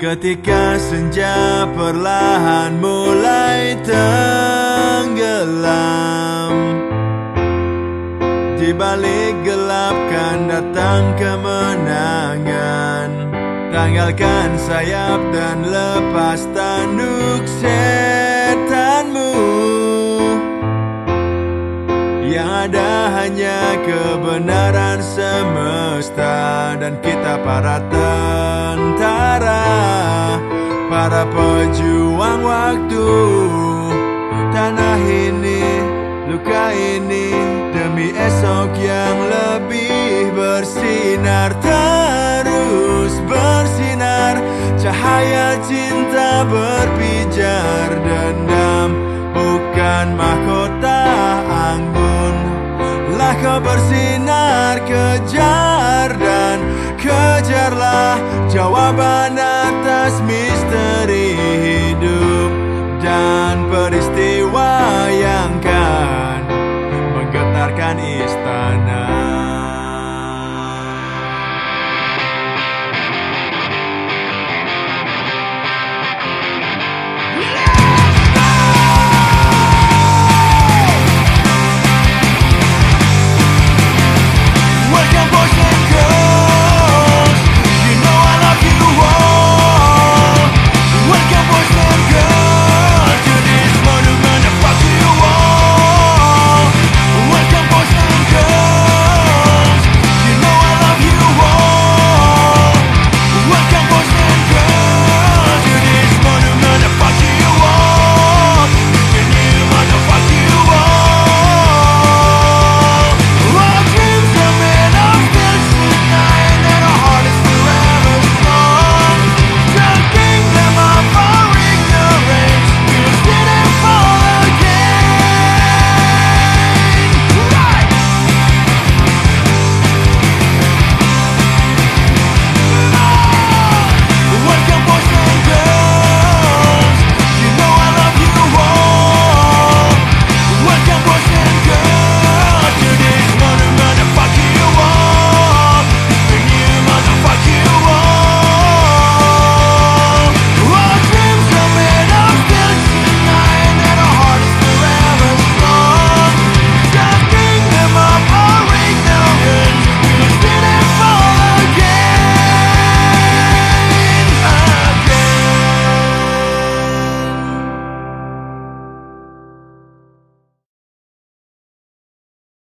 Ketika senja perlahan mulai tenggelam Di balik gelap kan datang kemenangan. Tanggalkan sayap dan lepas tanduk setanmu. Yang ada hanya kebenaran semesta Dan kita para tentara Para pejuang waktu. Tanah ini, luka ini Demi esok yang lebih bersinar. Terus bersinar Cahaya cinta berpijar. Dendam bukan mahkota anggun. Lah kau bersinar kejar